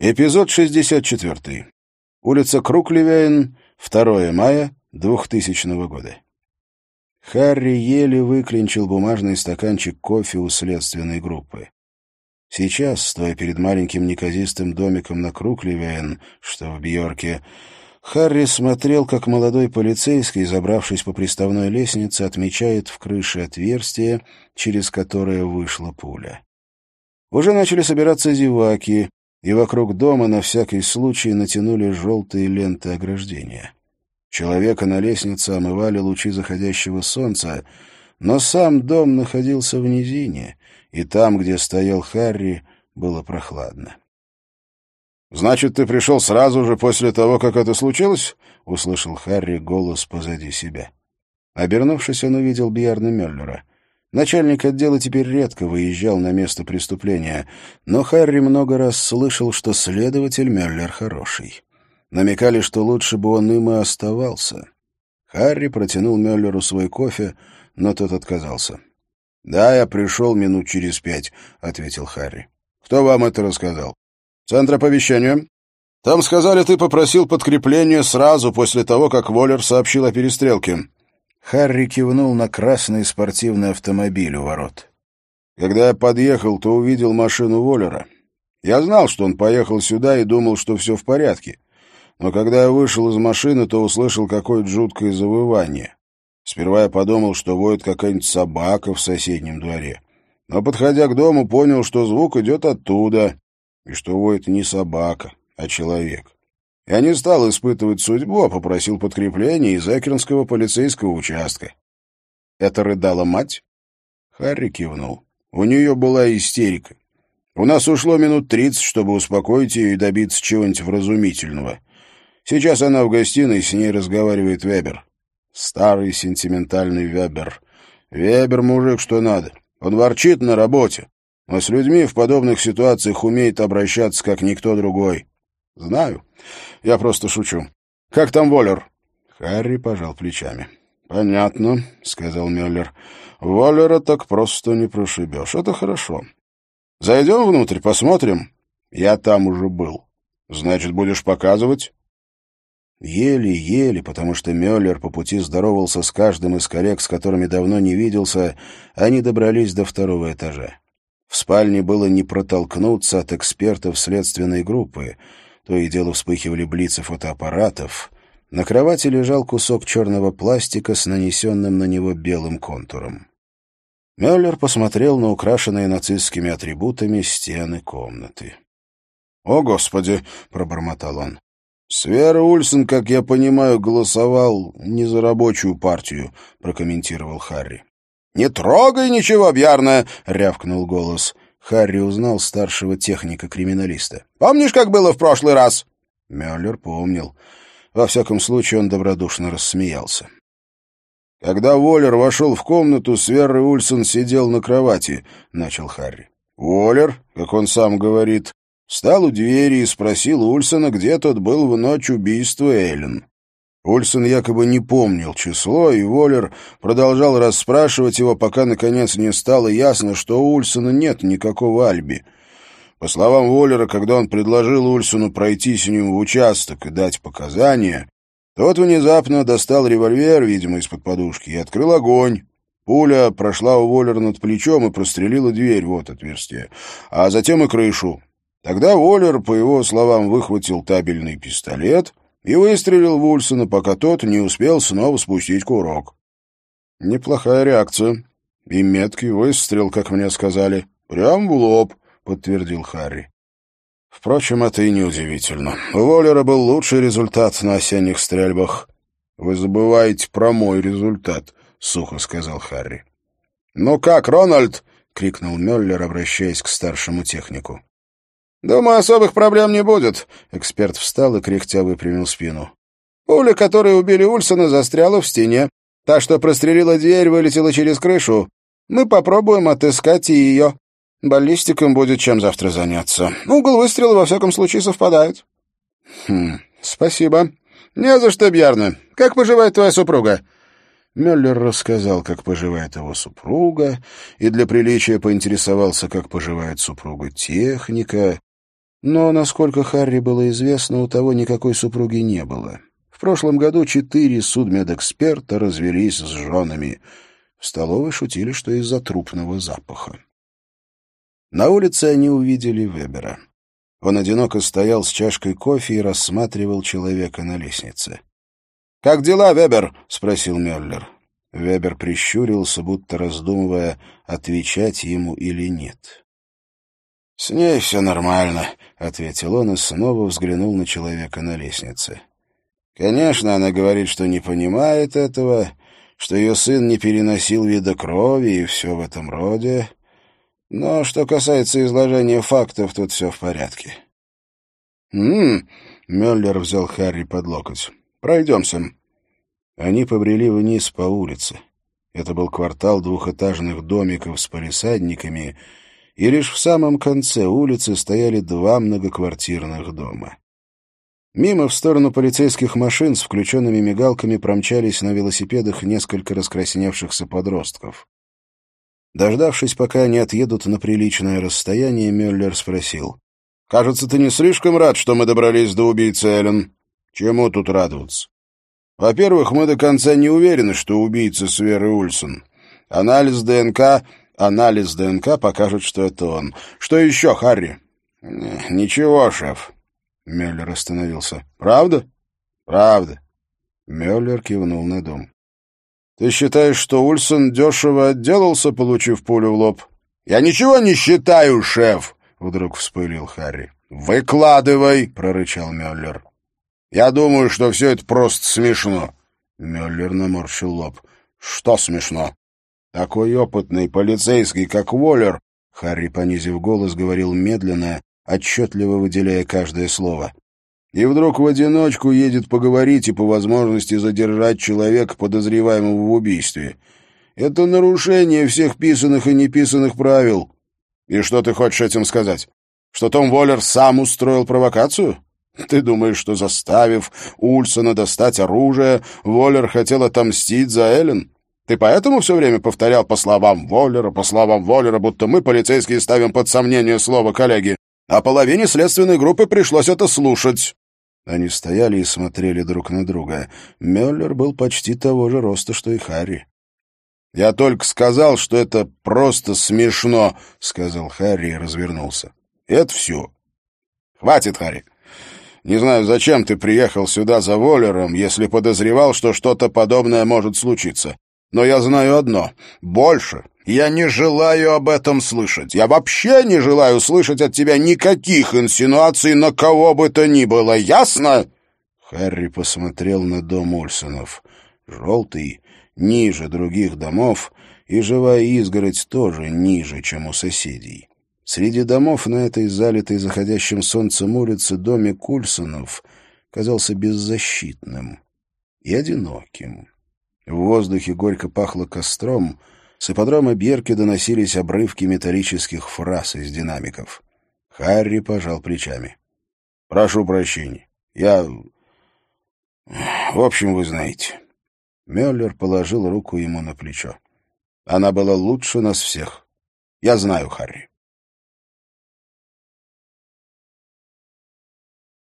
Эпизод 64. Улица Круклевяйн, 2 мая 2000 года. Харри еле выклинчил бумажный стаканчик кофе у следственной группы. Сейчас, стоя перед маленьким неказистым домиком на Круклевяйн, что в Бьорке, Харри смотрел, как молодой полицейский, забравшись по приставной лестнице, отмечает в крыше отверстие, через которое вышла пуля. Уже начали собираться зеваки, и вокруг дома на всякий случай натянули желтые ленты ограждения. Человека на лестнице омывали лучи заходящего солнца, но сам дом находился в низине, и там, где стоял Харри, было прохладно. «Значит, ты пришел сразу же после того, как это случилось?» — услышал Харри голос позади себя. Обернувшись, он увидел Бьярна Мюллера. Начальник отдела теперь редко выезжал на место преступления, но Харри много раз слышал, что следователь Мюллер хороший. Намекали, что лучше бы он им и оставался. Харри протянул Мюллеру свой кофе, но тот отказался. — Да, я пришел минут через пять, — ответил Харри. — Кто вам это рассказал? — Центр оповещения. Там сказали, ты попросил подкрепление сразу после того, как Воллер сообщил о перестрелке. Харри кивнул на красный спортивный автомобиль у ворот. Когда я подъехал, то увидел машину Воллера. Я знал, что он поехал сюда и думал, что все в порядке. Но когда я вышел из машины, то услышал какое-то жуткое завывание. Сперва я подумал, что воет какая-нибудь собака в соседнем дворе. Но, подходя к дому, понял, что звук идет оттуда, и что воет не собака, а человек. Я не стал испытывать судьбу, а попросил подкрепления из Экернского полицейского участка. Это рыдала мать? Харри кивнул. У нее была истерика. У нас ушло минут тридцать, чтобы успокоить ее и добиться чего-нибудь вразумительного. Сейчас она в гостиной, с ней разговаривает Вебер. Старый сентиментальный Вебер. Вебер мужик что надо. Он ворчит на работе, но с людьми в подобных ситуациях умеет обращаться, как никто другой. Знаю. Я просто шучу. Как там Воллер? Харри пожал плечами. Понятно, сказал Мюллер. Воллера так просто не прошибешь. Это хорошо. Зайдем внутрь, посмотрим. Я там уже был. Значит, будешь показывать? Еле-еле, потому что Мюллер по пути здоровался с каждым из коллег, с которыми давно не виделся, они добрались до второго этажа. В спальне было не протолкнуться от экспертов следственной группы — то и дело вспыхивали блицы фотоаппаратов. На кровати лежал кусок черного пластика с нанесенным на него белым контуром. Мюллер посмотрел на украшенные нацистскими атрибутами стены комнаты. «О, Господи!» — пробормотал он. «Свера Ульсен, как я понимаю, голосовал не за рабочую партию», — прокомментировал Харри. «Не трогай ничего, Бьярна!» — рявкнул голос. Харри узнал старшего техника-криминалиста. «Помнишь, как было в прошлый раз?» Мюллер помнил. Во всяком случае, он добродушно рассмеялся. «Когда Воллер вошел в комнату, Сверр Ульсон сидел на кровати», — начал Харри. Воллер, как он сам говорит, встал у двери и спросил Ульсона, где тот был в ночь убийства Эллен. Ульсон якобы не помнил число, и Воллер продолжал расспрашивать его, пока, наконец, не стало ясно, что у Ульсона нет никакого альби. По словам Воллера, когда он предложил Ульсону пройти с ним в участок и дать показания, тот внезапно достал револьвер, видимо, из-под подушки, и открыл огонь. Пуля прошла у Воллера над плечом и прострелила дверь, вот отверстие, а затем и крышу. Тогда Воллер, по его словам, выхватил табельный пистолет — и выстрелил в Ульсона, пока тот не успел снова спустить курок. Неплохая реакция. И меткий выстрел, как мне сказали. Прям в лоб, подтвердил Харри. Впрочем, это и не удивительно. У Воллера был лучший результат на осенних стрельбах. Вы забываете про мой результат, сухо сказал Харри. Ну как, Рональд? крикнул Мюллер, обращаясь к старшему технику. «Думаю, особых проблем не будет». Эксперт встал и кряхтя выпрямил спину. «Пуля, которой убили Ульсона, застряла в стене. Та, что прострелила дверь, вылетела через крышу. Мы попробуем отыскать и ее. Баллистиком будет чем завтра заняться. Угол выстрела, во всяком случае, совпадает». «Хм, спасибо». «Не за что, Бьярна. Как поживает твоя супруга?» Мюллер рассказал, как поживает его супруга, и для приличия поинтересовался, как поживает супруга техника, Но, насколько Харри было известно, у того никакой супруги не было. В прошлом году четыре судмедэксперта развелись с женами. В столовой шутили, что из-за трупного запаха. На улице они увидели Вебера. Он одиноко стоял с чашкой кофе и рассматривал человека на лестнице. «Как дела, Вебер?» — спросил Мюллер. Вебер прищурился, будто раздумывая, отвечать ему или нет. «С ней все нормально», — ответил он и снова взглянул на человека на лестнице. «Конечно, она говорит, что не понимает этого, что ее сын не переносил вида крови и все в этом роде. Но что касается изложения фактов, тут все в порядке». «М-м-м», Мюллер взял Харри под локоть. «Пройдемся». Они побрели вниз по улице. Это был квартал двухэтажных домиков с палисадниками — и лишь в самом конце улицы стояли два многоквартирных дома. Мимо в сторону полицейских машин с включенными мигалками промчались на велосипедах несколько раскрасневшихся подростков. Дождавшись, пока они отъедут на приличное расстояние, Мюллер спросил. «Кажется, ты не слишком рад, что мы добрались до убийцы Эллен? Чему тут радоваться? Во-первых, мы до конца не уверены, что убийца Сверы Ульсон. Анализ ДНК Анализ ДНК покажет, что это он. Что еще, Харри? Ничего, шеф. Мюллер остановился. Правда? Правда. Мюллер кивнул на дом. Ты считаешь, что Ульсон дешево отделался, получив пулю в лоб? Я ничего не считаю, шеф, вдруг вспылил Харри. Выкладывай, прорычал Мюллер. Я думаю, что все это просто смешно. Мюллер наморщил лоб. Что смешно? Такой опытный полицейский, как Воллер, Харри, понизив голос, говорил медленно, отчетливо выделяя каждое слово. И вдруг в одиночку едет поговорить и по возможности задержать человека, подозреваемого в убийстве. Это нарушение всех писанных и неписанных правил. И что ты хочешь этим сказать? Что Том Воллер сам устроил провокацию? Ты думаешь, что, заставив Ульсона достать оружие, Воллер хотел отомстить за Эллен? Ты поэтому все время повторял по словам Воллера, по словам Воллера, будто мы, полицейские, ставим под сомнение слово коллеги, а половине следственной группы пришлось это слушать». Они стояли и смотрели друг на друга. Мюллер был почти того же роста, что и Харри. «Я только сказал, что это просто смешно», — сказал Харри и развернулся. «Это все. Хватит, Харри. Не знаю, зачем ты приехал сюда за Воллером, если подозревал, что что-то подобное может случиться. Но я знаю одно. Больше я не желаю об этом слышать. Я вообще не желаю слышать от тебя никаких инсинуаций на кого бы то ни было. Ясно?» Харри посмотрел на дом Ульсонов. Желтый, ниже других домов, и живая изгородь тоже ниже, чем у соседей. Среди домов на этой залитой заходящим солнцем улице домик Ульсонов казался беззащитным и одиноким. В воздухе горько пахло костром, с ипподрома Бьерки доносились обрывки металлических фраз из динамиков. Харри пожал плечами. — Прошу прощения. Я... В общем, вы знаете. Мюллер положил руку ему на плечо. Она была лучше нас всех. Я знаю, Харри.